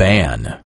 ban.